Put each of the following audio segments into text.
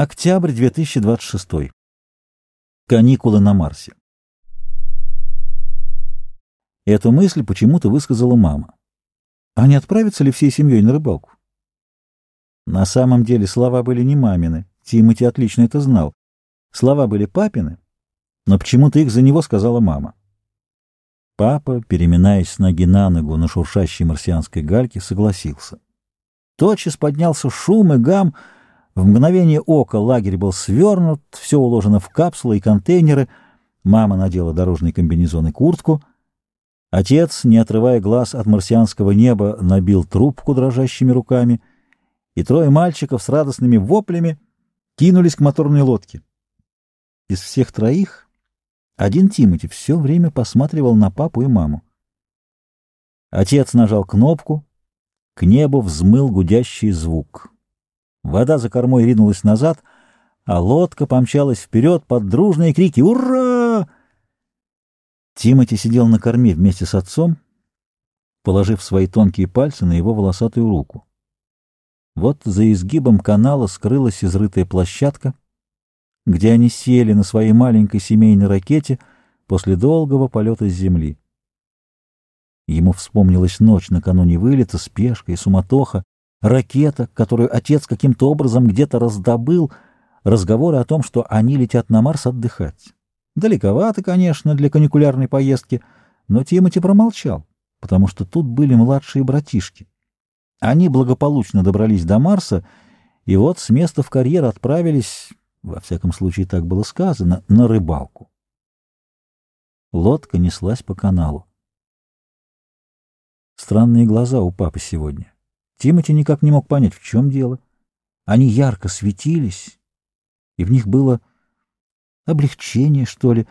Октябрь 2026. Каникулы на Марсе. Эту мысль почему-то высказала мама. А не отправиться ли всей семьей на рыбалку? На самом деле слова были не мамины. Тимати отлично это знал. Слова были папины, но почему-то их за него сказала мама. Папа, переминаясь с ноги на ногу на шуршащей марсианской гальке, согласился. Тотчас поднялся шум и гам. В мгновение ока лагерь был свернут, все уложено в капсулы и контейнеры. Мама надела дорожный комбинезон и куртку. Отец, не отрывая глаз от марсианского неба, набил трубку дрожащими руками, и трое мальчиков с радостными воплями кинулись к моторной лодке. Из всех троих один Тимати все время посматривал на папу и маму. Отец нажал кнопку, к небу взмыл гудящий звук. Вода за кормой ринулась назад, а лодка помчалась вперед под дружные крики «Ура!». Тимати сидел на корме вместе с отцом, положив свои тонкие пальцы на его волосатую руку. Вот за изгибом канала скрылась изрытая площадка, где они сели на своей маленькой семейной ракете после долгого полета с земли. Ему вспомнилась ночь накануне вылета, спешка и суматоха, ракета, которую отец каким-то образом где-то раздобыл, разговоры о том, что они летят на Марс отдыхать. Далековато, конечно, для каникулярной поездки, но Тимати промолчал, потому что тут были младшие братишки. Они благополучно добрались до Марса, и вот с места в карьер отправились, во всяком случае так было сказано, на рыбалку. Лодка неслась по каналу. Странные глаза у папы сегодня. Тимати никак не мог понять, в чем дело. Они ярко светились, и в них было облегчение, что ли,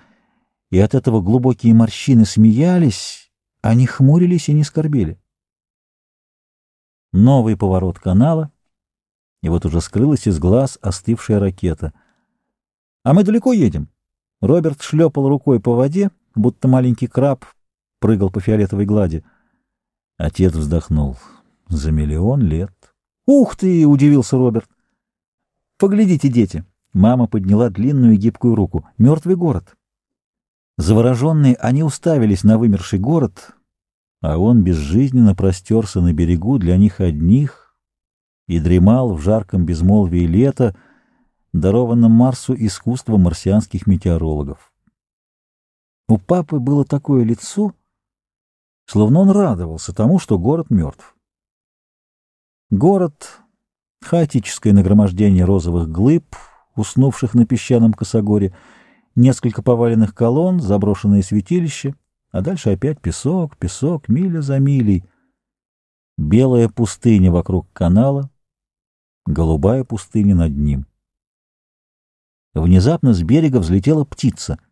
и от этого глубокие морщины смеялись, они хмурились и не скорбели. Новый поворот канала, и вот уже скрылась из глаз остывшая ракета. «А мы далеко едем?» Роберт шлепал рукой по воде, будто маленький краб прыгал по фиолетовой глади. Отец вздохнул. За миллион лет. «Ух ты!» — удивился Роберт. «Поглядите, дети!» Мама подняла длинную гибкую руку. «Мертвый город!» Завороженные, они уставились на вымерший город, а он безжизненно простерся на берегу для них одних и дремал в жарком безмолвии лета, дарованном Марсу искусством марсианских метеорологов. У папы было такое лицо, словно он радовался тому, что город мертв. Город — хаотическое нагромождение розовых глыб, уснувших на песчаном косогоре, несколько поваленных колонн, заброшенные святилища, а дальше опять песок, песок, миля за милей. Белая пустыня вокруг канала, голубая пустыня над ним. Внезапно с берега взлетела птица —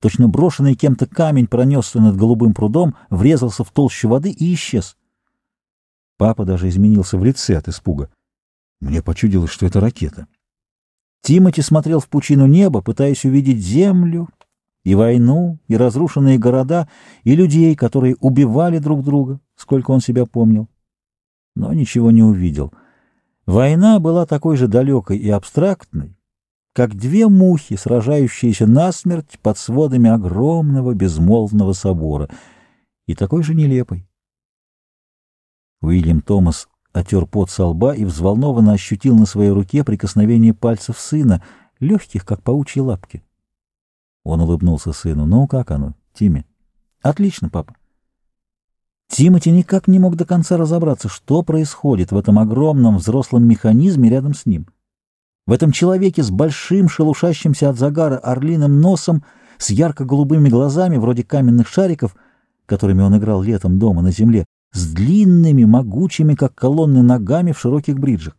Точно брошенный кем-то камень пронесся над голубым прудом, врезался в толщу воды и исчез. Папа даже изменился в лице от испуга. Мне почудилось, что это ракета. Тимати смотрел в пучину неба, пытаясь увидеть землю, и войну, и разрушенные города, и людей, которые убивали друг друга, сколько он себя помнил. Но ничего не увидел. Война была такой же далекой и абстрактной, как две мухи, сражающиеся насмерть под сводами огромного безмолвного собора, и такой же нелепой. Уильям Томас отер пот со лба и взволнованно ощутил на своей руке прикосновение пальцев сына, легких, как паучьи лапки. Он улыбнулся сыну. «Ну, как оно, Тимми?» «Отлично, папа». Тимати никак не мог до конца разобраться, что происходит в этом огромном взрослом механизме рядом с ним — в этом человеке с большим, шелушащимся от загара орлиным носом, с ярко-голубыми глазами, вроде каменных шариков, которыми он играл летом дома на земле, с длинными, могучими, как колонны, ногами в широких бриджах.